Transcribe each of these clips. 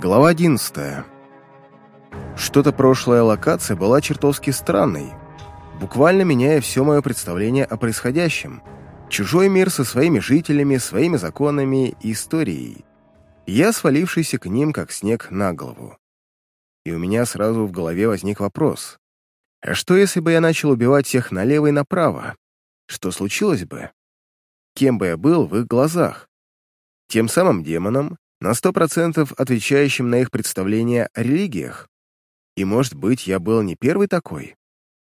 Глава 11. Что-то прошлая локация была чертовски странной, буквально меняя все мое представление о происходящем. Чужой мир со своими жителями, своими законами и историей. Я свалившийся к ним, как снег на голову. И у меня сразу в голове возник вопрос. А что, если бы я начал убивать всех налево и направо? Что случилось бы? Кем бы я был в их глазах? Тем самым демоном, на сто процентов отвечающим на их представления о религиях. И, может быть, я был не первый такой.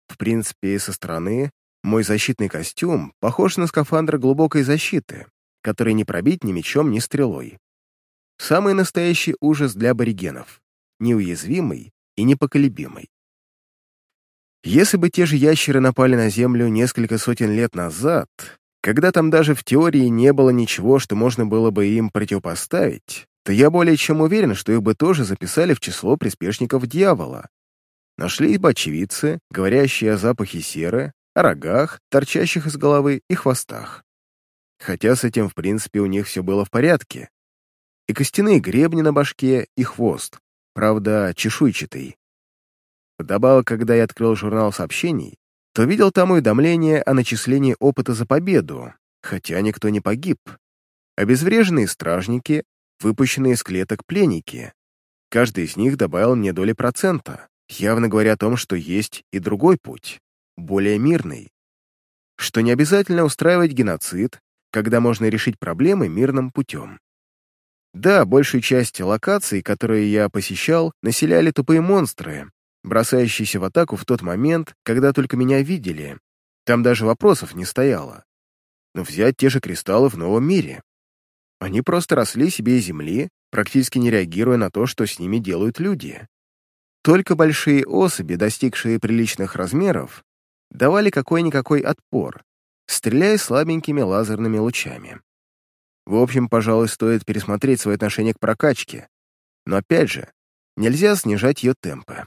В принципе, со стороны мой защитный костюм похож на скафандр глубокой защиты, который не пробить ни мечом, ни стрелой. Самый настоящий ужас для аборигенов, неуязвимый и непоколебимый. Если бы те же ящеры напали на Землю несколько сотен лет назад, когда там даже в теории не было ничего, что можно было бы им противопоставить, то я более чем уверен, что их бы тоже записали в число приспешников дьявола. Нашли бы очевидцы, говорящие о запахе серы, о рогах, торчащих из головы и хвостах. Хотя с этим, в принципе, у них все было в порядке. И костяные гребни на башке, и хвост, правда, чешуйчатый. Вдобавок, когда я открыл журнал сообщений, то видел там уведомление о начислении опыта за победу, хотя никто не погиб. Обезвреженные стражники, выпущенные из клеток пленники. Каждый из них добавил мне доли процента, явно говоря о том, что есть и другой путь, более мирный. Что не обязательно устраивать геноцид, когда можно решить проблемы мирным путем. Да, большую часть локаций, которые я посещал, населяли тупые монстры, бросающийся в атаку в тот момент, когда только меня видели. Там даже вопросов не стояло. Но взять те же кристаллы в новом мире. Они просто росли себе из земли, практически не реагируя на то, что с ними делают люди. Только большие особи, достигшие приличных размеров, давали какой-никакой отпор, стреляя слабенькими лазерными лучами. В общем, пожалуй, стоит пересмотреть свое отношение к прокачке. Но опять же, нельзя снижать ее темпы.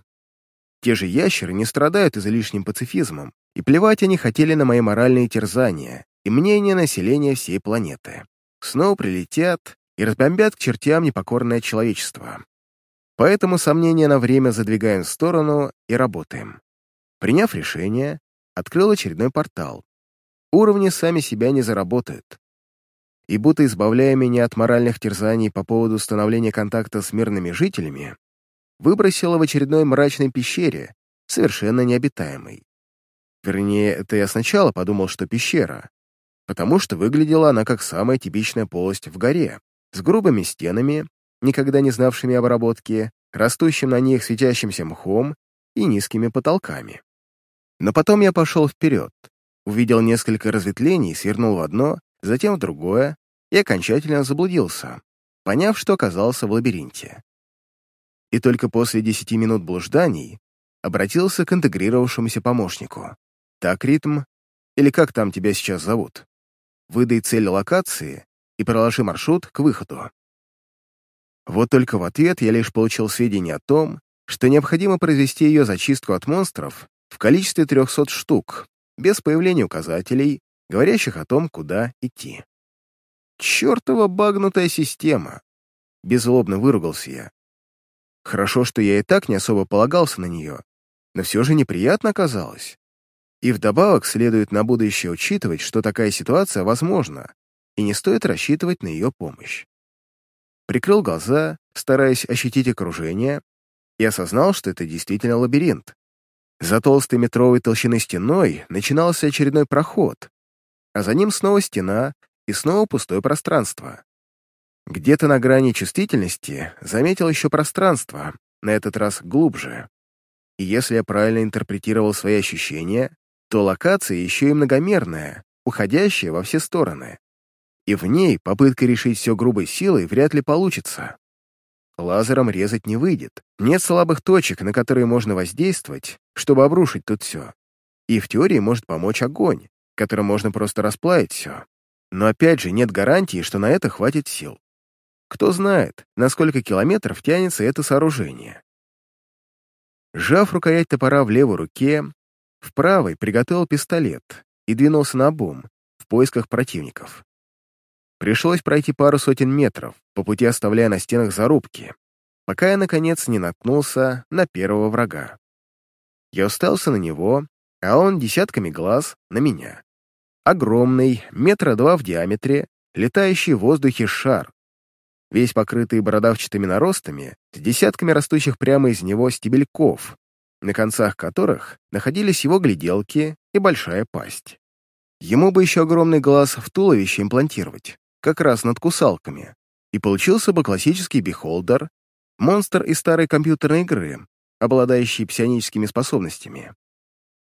Те же ящеры не страдают излишним пацифизмом, и плевать они хотели на мои моральные терзания и мнение населения всей планеты. Снова прилетят и разбомбят к чертям непокорное человечество. Поэтому сомнения на время задвигаем в сторону и работаем. Приняв решение, открыл очередной портал. Уровни сами себя не заработают. И будто избавляя меня от моральных терзаний по поводу установления контакта с мирными жителями, выбросила в очередной мрачной пещере, совершенно необитаемой. Вернее, это я сначала подумал, что пещера, потому что выглядела она как самая типичная полость в горе, с грубыми стенами, никогда не знавшими обработки, растущим на них светящимся мхом и низкими потолками. Но потом я пошел вперед, увидел несколько разветвлений, свернул в одно, затем в другое и окончательно заблудился, поняв, что оказался в лабиринте и только после десяти минут блужданий обратился к интегрировавшемуся помощнику. «Так, ритм, или как там тебя сейчас зовут? Выдай цель локации и проложи маршрут к выходу». Вот только в ответ я лишь получил сведения о том, что необходимо произвести ее зачистку от монстров в количестве 300 штук, без появления указателей, говорящих о том, куда идти. Чёртова багнутая система! Беззлобно выругался я. Хорошо, что я и так не особо полагался на нее, но все же неприятно оказалось. И вдобавок следует на будущее учитывать, что такая ситуация возможна, и не стоит рассчитывать на ее помощь. Прикрыл глаза, стараясь ощутить окружение, и осознал, что это действительно лабиринт. За толстой метровой толщиной стеной начинался очередной проход, а за ним снова стена и снова пустое пространство. Где-то на грани чувствительности заметил еще пространство, на этот раз глубже. И если я правильно интерпретировал свои ощущения, то локация еще и многомерная, уходящая во все стороны. И в ней попытка решить все грубой силой вряд ли получится. Лазером резать не выйдет. Нет слабых точек, на которые можно воздействовать, чтобы обрушить тут все. И в теории может помочь огонь, которым можно просто расплавить все. Но опять же, нет гарантии, что на это хватит сил. Кто знает, на сколько километров тянется это сооружение. Сжав рукоять топора в левой руке, в правой приготовил пистолет и двинулся на бум в поисках противников. Пришлось пройти пару сотен метров, по пути оставляя на стенах зарубки. пока я, наконец, не наткнулся на первого врага. Я устался на него, а он десятками глаз на меня. Огромный, метра два в диаметре, летающий в воздухе шар, весь покрытый бородавчатыми наростами, с десятками растущих прямо из него стебельков, на концах которых находились его гляделки и большая пасть. Ему бы еще огромный глаз в туловище имплантировать, как раз над кусалками, и получился бы классический бихолдер, монстр из старой компьютерной игры, обладающий псионическими способностями.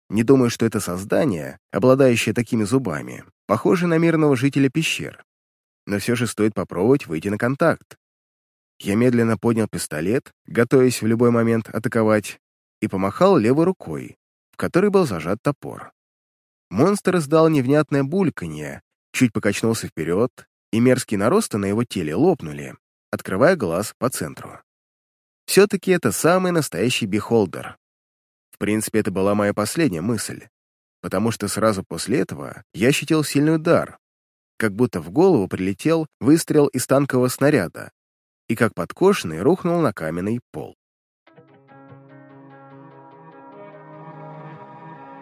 Не думаю, что это создание, обладающее такими зубами, похоже на мирного жителя пещер. Но все же стоит попробовать выйти на контакт. Я медленно поднял пистолет, готовясь в любой момент атаковать, и помахал левой рукой, в которой был зажат топор. Монстр издал невнятное бульканье, чуть покачнулся вперед, и мерзкие наросты на его теле лопнули, открывая глаз по центру. Все-таки это самый настоящий бихолдер. В принципе, это была моя последняя мысль, потому что сразу после этого я ощутил сильный удар, как будто в голову прилетел выстрел из танкового снаряда и как подкошенный рухнул на каменный пол.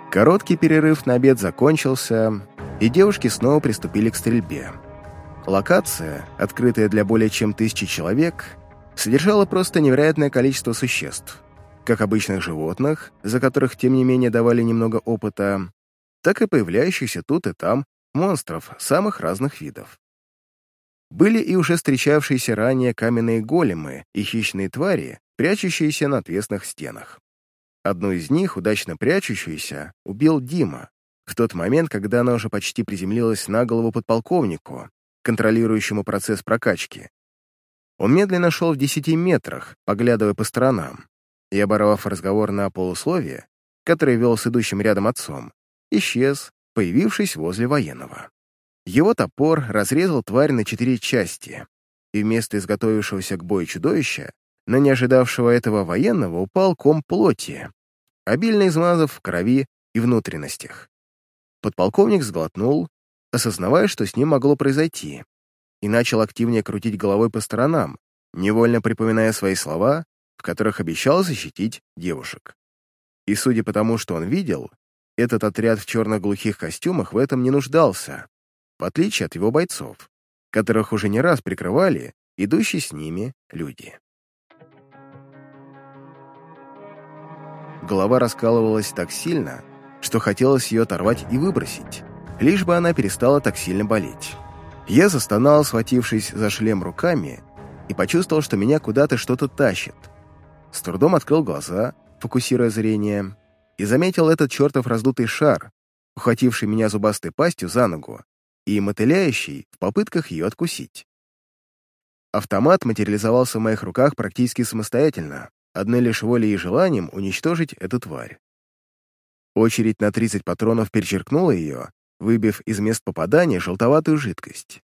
Короткий перерыв на обед закончился, и девушки снова приступили к стрельбе. Локация, открытая для более чем тысячи человек, содержала просто невероятное количество существ, как обычных животных, за которых, тем не менее, давали немного опыта, так и появляющихся тут и там монстров самых разных видов. Были и уже встречавшиеся ранее каменные големы и хищные твари, прячущиеся на отвесных стенах. Одну из них, удачно прячущуюся, убил Дима, в тот момент, когда она уже почти приземлилась на голову подполковнику, контролирующему процесс прокачки. Он медленно шел в десяти метрах, поглядывая по сторонам, и, оборвав разговор на полусловие, который вел с идущим рядом отцом, исчез, появившись возле военного. Его топор разрезал тварь на четыре части, и вместо изготовившегося к бою чудовища на не ожидавшего этого военного упал ком плоти, обильно измазав в крови и внутренностях. Подполковник сглотнул, осознавая, что с ним могло произойти, и начал активнее крутить головой по сторонам, невольно припоминая свои слова, в которых обещал защитить девушек. И судя по тому, что он видел, этот отряд в черных глухих костюмах в этом не нуждался, в отличие от его бойцов, которых уже не раз прикрывали идущие с ними люди. Голова раскалывалась так сильно, что хотелось ее оторвать и выбросить, лишь бы она перестала так сильно болеть. Я застонал, схватившись за шлем руками, и почувствовал, что меня куда-то что-то тащит. С трудом открыл глаза, фокусируя зрение, и заметил этот чертов раздутый шар, ухвативший меня зубастой пастью за ногу и мотыляющий в попытках ее откусить. Автомат материализовался в моих руках практически самостоятельно, одной лишь волей и желанием уничтожить эту тварь. Очередь на 30 патронов перечеркнула ее, выбив из мест попадания желтоватую жидкость.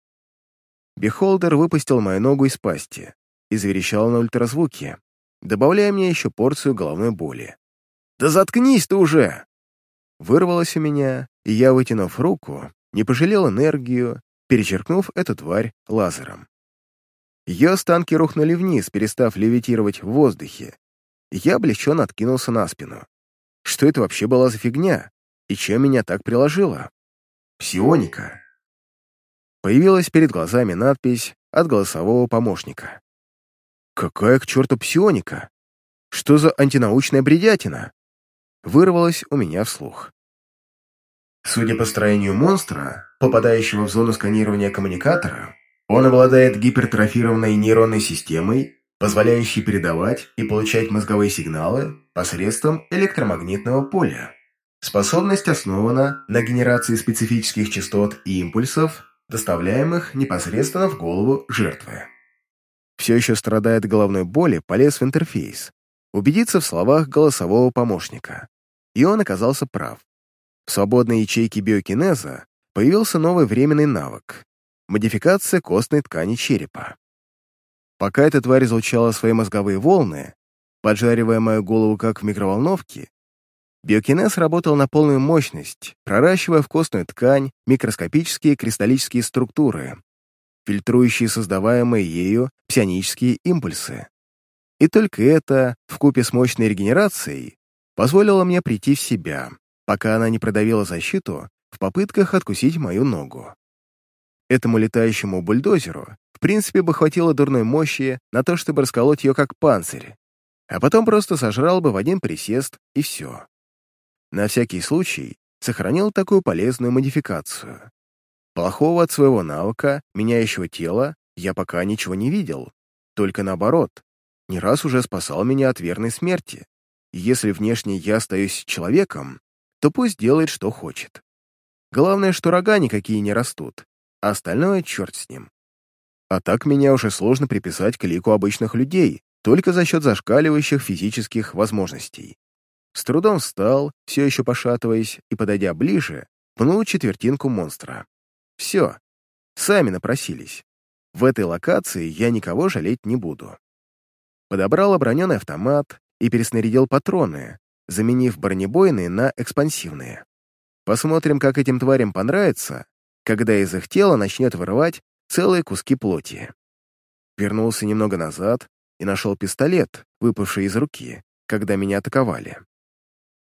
Бехолдер выпустил мою ногу из пасти и заверещал на ультразвуке, добавляя мне еще порцию головной боли. «Да заткнись ты уже!» Вырвалось у меня, и я, вытянув руку, не пожалел энергию, перечеркнув эту тварь лазером. Ее останки рухнули вниз, перестав левитировать в воздухе, я облегченно откинулся на спину. Что это вообще была за фигня? И чем меня так приложило? Псионика. Появилась перед глазами надпись от голосового помощника. Какая к черту псионика? Что за антинаучная бредятина? Вырвалось у меня вслух. Судя по строению монстра, попадающего в зону сканирования коммуникатора, он обладает гипертрофированной нейронной системой позволяющий передавать и получать мозговые сигналы посредством электромагнитного поля. Способность основана на генерации специфических частот и импульсов, доставляемых непосредственно в голову жертвы. Все еще страдает головной боли, полез в интерфейс. Убедиться в словах голосового помощника. И он оказался прав. В свободной ячейке биокинеза появился новый временный навык – модификация костной ткани черепа. Пока эта тварь излучала свои мозговые волны, поджаривая мою голову как в микроволновке, биокинез работал на полную мощность, проращивая в костную ткань микроскопические кристаллические структуры, фильтрующие создаваемые ею псионические импульсы. И только это, вкупе с мощной регенерацией, позволило мне прийти в себя, пока она не продавила защиту в попытках откусить мою ногу. Этому летающему бульдозеру в принципе бы хватило дурной мощи на то, чтобы расколоть ее как панцирь, а потом просто сожрал бы в один присест и все. На всякий случай сохранил такую полезную модификацию. Плохого от своего навыка, меняющего тело, я пока ничего не видел, только наоборот, не раз уже спасал меня от верной смерти. Если внешне я остаюсь человеком, то пусть делает, что хочет. Главное, что рога никакие не растут, а остальное черт с ним. А так меня уже сложно приписать к лику обычных людей, только за счет зашкаливающих физических возможностей. С трудом встал, все еще пошатываясь, и, подойдя ближе, пнул четвертинку монстра. Все, сами напросились. В этой локации я никого жалеть не буду. Подобрал оброненный автомат и переснарядил патроны, заменив бронебойные на экспансивные. Посмотрим, как этим тварям понравится, когда из их тела начнет вырывать целые куски плоти. Вернулся немного назад и нашел пистолет, выпавший из руки, когда меня атаковали.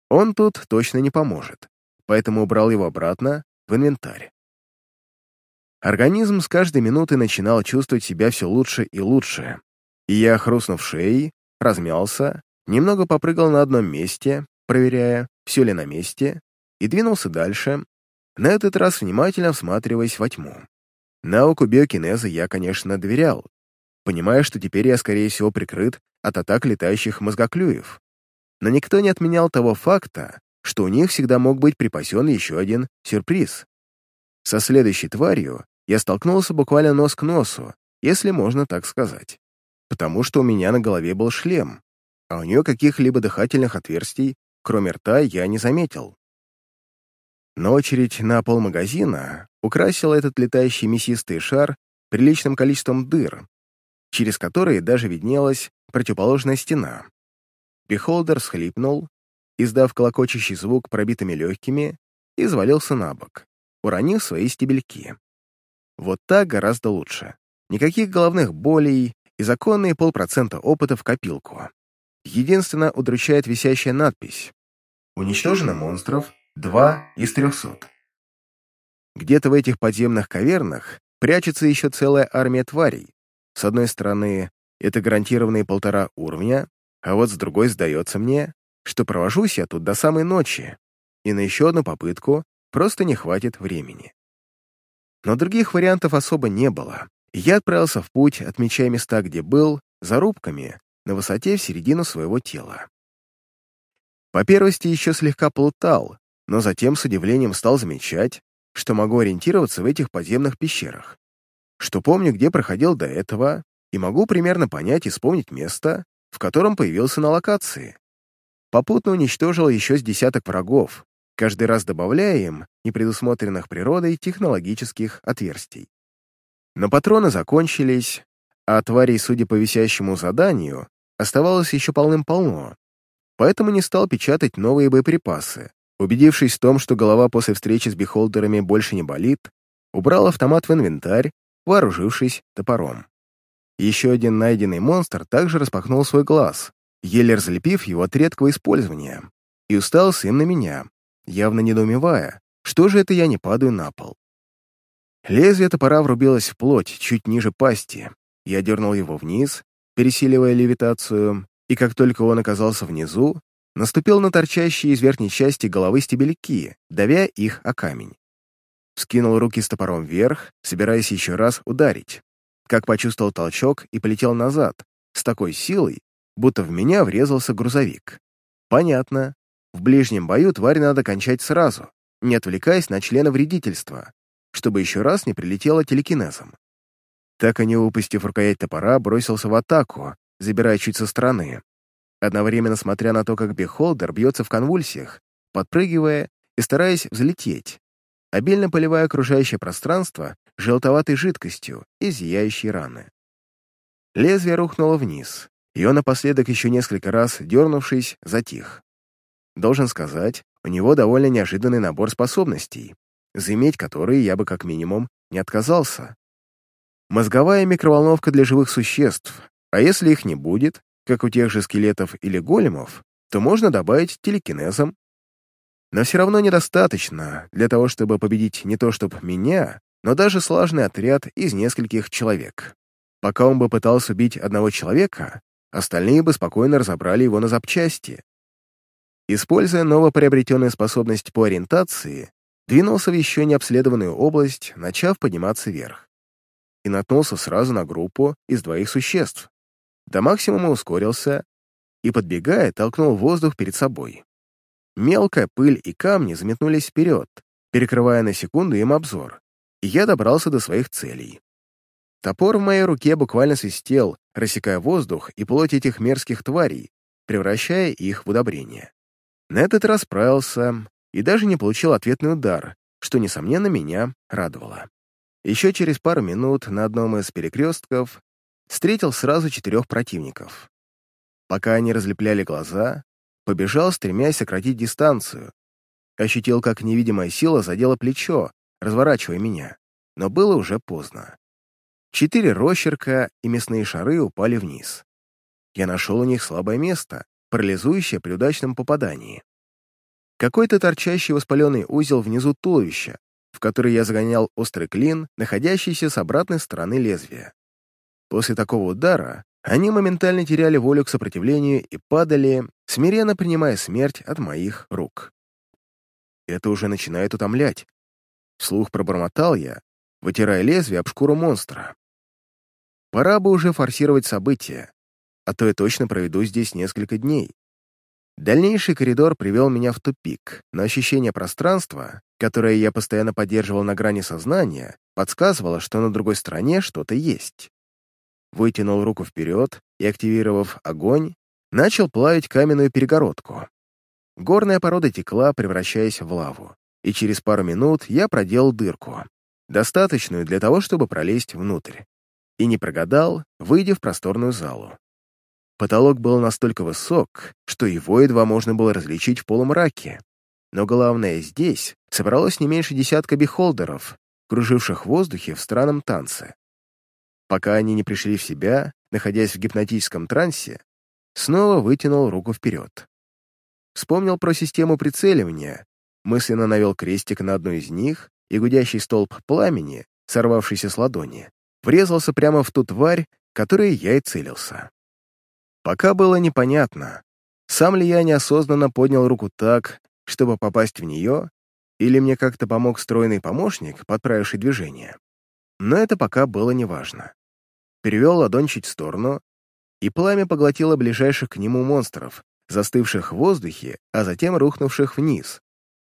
Он тут точно не поможет, поэтому убрал его обратно в инвентарь. Организм с каждой минутой начинал чувствовать себя все лучше и лучше, и я, хрустнув шеей, размялся, немного попрыгал на одном месте, проверяя, все ли на месте, и двинулся дальше, на этот раз внимательно всматриваясь во тьму. Науку биокинеза я, конечно, доверял, понимая, что теперь я, скорее всего, прикрыт от атак летающих мозгоклюев. Но никто не отменял того факта, что у них всегда мог быть припасен еще один сюрприз. Со следующей тварью я столкнулся буквально нос к носу, если можно так сказать. Потому что у меня на голове был шлем, а у нее каких-либо дыхательных отверстий, кроме рта, я не заметил. Но очередь на полмагазина украсила этот летающий мясистый шар приличным количеством дыр, через которые даже виднелась противоположная стена. Бихолдер всхлипнул, издав клокочущий звук пробитыми легкими, и завалился на бок, уронив свои стебельки. Вот так гораздо лучше. Никаких головных болей и законные полпроцента опыта в копилку. Единственно удручает висящая надпись. Уничтожено монстров 2 из 300. Где-то в этих подземных кавернах прячется еще целая армия тварей. С одной стороны, это гарантированные полтора уровня, а вот с другой сдается мне, что провожусь я тут до самой ночи, и на еще одну попытку просто не хватит времени. Но других вариантов особо не было, я отправился в путь, отмечая места, где был, зарубками, на высоте в середину своего тела. По первости еще слегка плутал, но затем с удивлением стал замечать, что могу ориентироваться в этих подземных пещерах, что помню, где проходил до этого, и могу примерно понять и вспомнить место, в котором появился на локации. Попутно уничтожил еще с десяток врагов, каждый раз добавляя им непредусмотренных природой технологических отверстий. Но патроны закончились, а тварей, судя по висящему заданию, оставалось еще полным-полно, поэтому не стал печатать новые боеприпасы. Убедившись в том, что голова после встречи с бихолдерами больше не болит, убрал автомат в инвентарь, вооружившись топором. Еще один найденный монстр также распахнул свой глаз, еле разлепив его от редкого использования, и уставился им на меня, явно недоумевая, что же это я не падаю на пол. Лезвие топора врубилось в плоть, чуть ниже пасти. Я дернул его вниз, пересиливая левитацию, и как только он оказался внизу, наступил на торчащие из верхней части головы стебельки, давя их о камень. Скинул руки с топором вверх, собираясь еще раз ударить, как почувствовал толчок и полетел назад, с такой силой, будто в меня врезался грузовик. Понятно. В ближнем бою тварь надо кончать сразу, не отвлекаясь на члена вредительства, чтобы еще раз не прилетело телекинезом. Так и не упустив рукоять топора, бросился в атаку, забирая чуть со стороны, одновременно смотря на то, как Бехолдер бьется в конвульсиях, подпрыгивая и стараясь взлететь, обильно поливая окружающее пространство желтоватой жидкостью и зияющей раны. Лезвие рухнуло вниз, и он напоследок еще несколько раз, дернувшись, затих. Должен сказать, у него довольно неожиданный набор способностей, заиметь которые я бы как минимум не отказался. Мозговая микроволновка для живых существ, а если их не будет, как у тех же скелетов или големов, то можно добавить телекинезом. Но все равно недостаточно для того, чтобы победить не то чтобы меня, но даже слаженный отряд из нескольких человек. Пока он бы пытался убить одного человека, остальные бы спокойно разобрали его на запчасти. Используя новоприобретенную способность по ориентации, двинулся в еще не обследованную область, начав подниматься вверх. И наткнулся сразу на группу из двоих существ. До максимума ускорился и, подбегая, толкнул воздух перед собой. Мелкая пыль и камни заметнулись вперед, перекрывая на секунду им обзор, и я добрался до своих целей. Топор в моей руке буквально свистел, рассекая воздух и плоть этих мерзких тварей, превращая их в удобрение. На этот раз справился и даже не получил ответный удар, что, несомненно, меня радовало. Еще через пару минут на одном из перекрестков встретил сразу четырех противников. Пока они разлепляли глаза, побежал, стремясь сократить дистанцию. Ощутил, как невидимая сила задела плечо, разворачивая меня, но было уже поздно. Четыре росчерка и мясные шары упали вниз. Я нашел у них слабое место, парализующее при удачном попадании. Какой-то торчащий воспаленный узел внизу туловища, в который я загонял острый клин, находящийся с обратной стороны лезвия. После такого удара они моментально теряли волю к сопротивлению и падали, смиренно принимая смерть от моих рук. Это уже начинает утомлять. Вслух пробормотал я, вытирая лезвие об шкуру монстра. Пора бы уже форсировать события, а то я точно проведу здесь несколько дней. Дальнейший коридор привел меня в тупик, но ощущение пространства, которое я постоянно поддерживал на грани сознания, подсказывало, что на другой стороне что-то есть. Вытянул руку вперед и, активировав огонь, начал плавить каменную перегородку. Горная порода текла, превращаясь в лаву, и через пару минут я проделал дырку, достаточную для того, чтобы пролезть внутрь и не прогадал, выйдя в просторную залу. Потолок был настолько высок, что его едва можно было различить в полумраке. Но главное, здесь собралось не меньше десятка бихолдеров, круживших в воздухе в странном танце. Пока они не пришли в себя, находясь в гипнотическом трансе, снова вытянул руку вперед. Вспомнил про систему прицеливания, мысленно навел крестик на одну из них, и гудящий столб пламени, сорвавшийся с ладони, врезался прямо в ту тварь, которой я и целился. Пока было непонятно, сам ли я неосознанно поднял руку так, чтобы попасть в нее, или мне как-то помог стройный помощник, подправивший движение. Но это пока было неважно. Перевел ладонь чуть в сторону, и пламя поглотило ближайших к нему монстров, застывших в воздухе, а затем рухнувших вниз,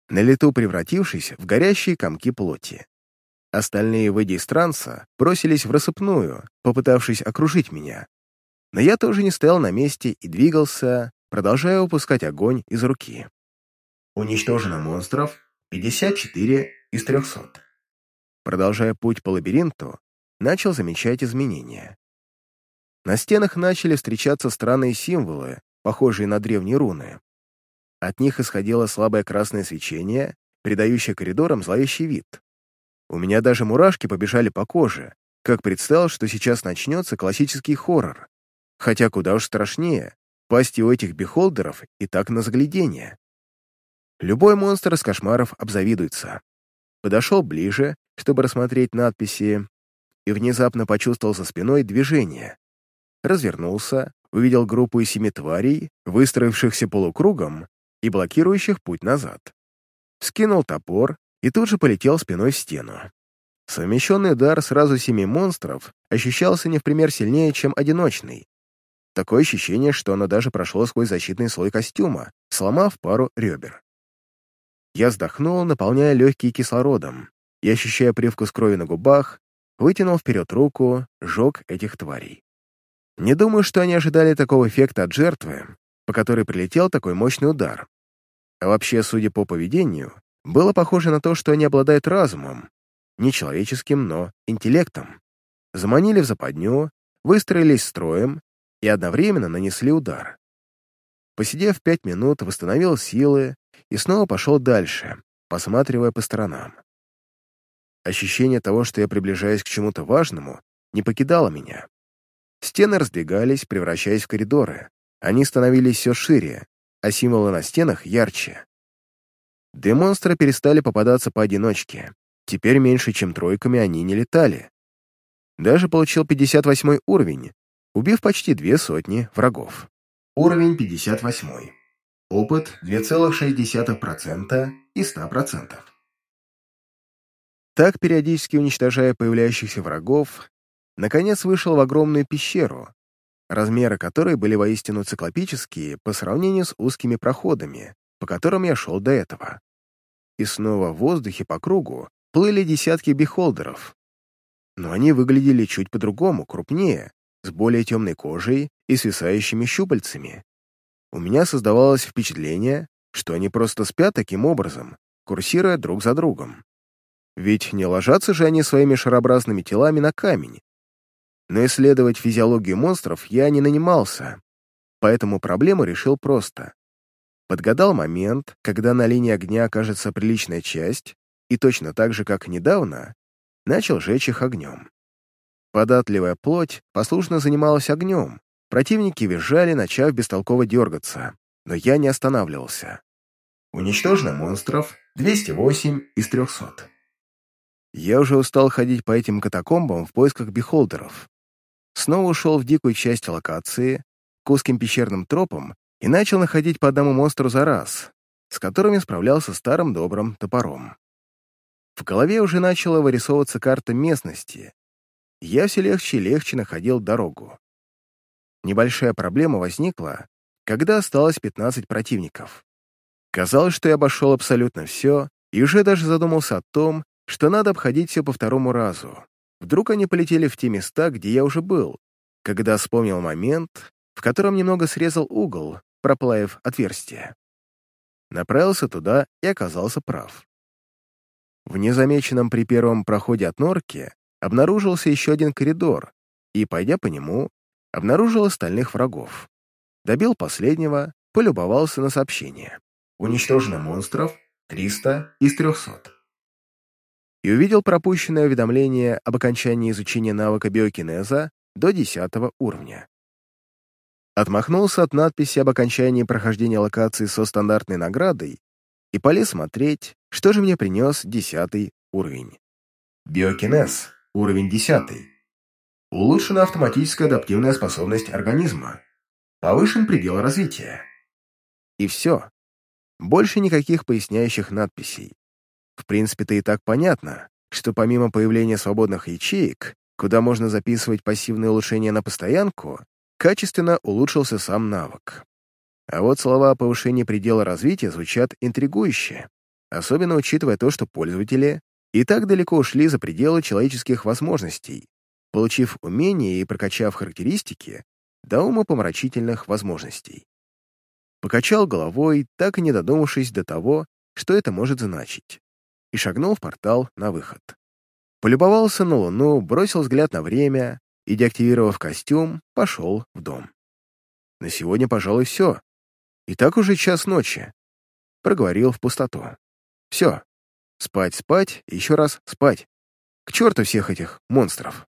на лету превратившись в горящие комки плоти. Остальные, выйдя из транса, бросились в рассыпную, попытавшись окружить меня. Но я тоже не стоял на месте и двигался, продолжая выпускать огонь из руки. Уничтожено монстров 54 из 300. Продолжая путь по лабиринту, начал замечать изменения. На стенах начали встречаться странные символы, похожие на древние руны. От них исходило слабое красное свечение, придающее коридорам зловещий вид. У меня даже мурашки побежали по коже, как представил, что сейчас начнется классический хоррор. Хотя куда уж страшнее, пасти у этих бихолдеров и так на заглядение. Любой монстр из кошмаров обзавидуется. Подошел ближе, чтобы рассмотреть надписи, и внезапно почувствовал за спиной движение. Развернулся, увидел группу из семи тварей, выстроившихся полукругом и блокирующих путь назад. Скинул топор и тут же полетел спиной в стену. Совмещенный удар сразу семи монстров ощущался не в пример сильнее, чем одиночный. Такое ощущение, что оно даже прошло сквозь защитный слой костюма, сломав пару ребер. Я вздохнул, наполняя легкие кислородом, и, ощущая привкус крови на губах, вытянул вперед руку, сжег этих тварей. Не думаю, что они ожидали такого эффекта от жертвы, по которой прилетел такой мощный удар. А вообще, судя по поведению, было похоже на то, что они обладают разумом, не человеческим, но интеллектом. Заманили в западню, выстроились строем и одновременно нанесли удар. Посидев пять минут, восстановил силы и снова пошел дальше, посматривая по сторонам. Ощущение того, что я приближаюсь к чему-то важному, не покидало меня. Стены раздвигались, превращаясь в коридоры. Они становились все шире, а символы на стенах ярче. Демонстры перестали попадаться поодиночке. Теперь меньше, чем тройками они не летали. Даже получил 58 уровень, убив почти две сотни врагов. Уровень 58. Опыт 2,6% и 100%. Так, периодически уничтожая появляющихся врагов, наконец вышел в огромную пещеру, размеры которой были воистину циклопические по сравнению с узкими проходами, по которым я шел до этого. И снова в воздухе по кругу плыли десятки бихолдеров. Но они выглядели чуть по-другому, крупнее, с более темной кожей и свисающими щупальцами. У меня создавалось впечатление, что они просто спят таким образом, курсируя друг за другом. Ведь не ложатся же они своими шарообразными телами на камень. Но исследовать физиологию монстров я не нанимался, поэтому проблему решил просто. Подгадал момент, когда на линии огня окажется приличная часть, и точно так же, как недавно, начал жечь их огнем. Податливая плоть послушно занималась огнем, противники визжали, начав бестолково дергаться, но я не останавливался. Уничтожено монстров 208 из 300. Я уже устал ходить по этим катакомбам в поисках бихолдеров. Снова ушел в дикую часть локации, к узким пещерным тропам и начал находить по одному монстру за раз, с которыми справлялся старым добрым топором. В голове уже начала вырисовываться карта местности. Я все легче и легче находил дорогу. Небольшая проблема возникла, когда осталось 15 противников. Казалось, что я обошел абсолютно все, и уже даже задумался о том, что надо обходить все по второму разу. Вдруг они полетели в те места, где я уже был, когда вспомнил момент, в котором немного срезал угол, проплавив отверстие. Направился туда и оказался прав. В незамеченном при первом проходе от норки обнаружился еще один коридор, и, пойдя по нему, обнаружил остальных врагов. Добил последнего, полюбовался на сообщение. Уничтожено монстров 300 из 300. И увидел пропущенное уведомление об окончании изучения навыка биокинеза до 10 уровня. Отмахнулся от надписи об окончании прохождения локации со стандартной наградой и полез смотреть, что же мне принес десятый уровень. Биокинез, уровень десятый. Улучшена автоматическая адаптивная способность организма. Повышен предел развития. И все. Больше никаких поясняющих надписей. В принципе-то и так понятно, что помимо появления свободных ячеек, куда можно записывать пассивные улучшения на постоянку, качественно улучшился сам навык. А вот слова о повышении предела развития звучат интригующе, особенно учитывая то, что пользователи и так далеко ушли за пределы человеческих возможностей, получив умения и прокачав характеристики до умопомрачительных возможностей. Покачал головой, так и не додумавшись до того, что это может значить, и шагнул в портал на выход. Полюбовался на луну, бросил взгляд на время и, деактивировав костюм, пошел в дом. На сегодня, пожалуй, все. И так уже час ночи. Проговорил в пустоту. Все. Спать, спать, еще раз спать. К черту всех этих монстров.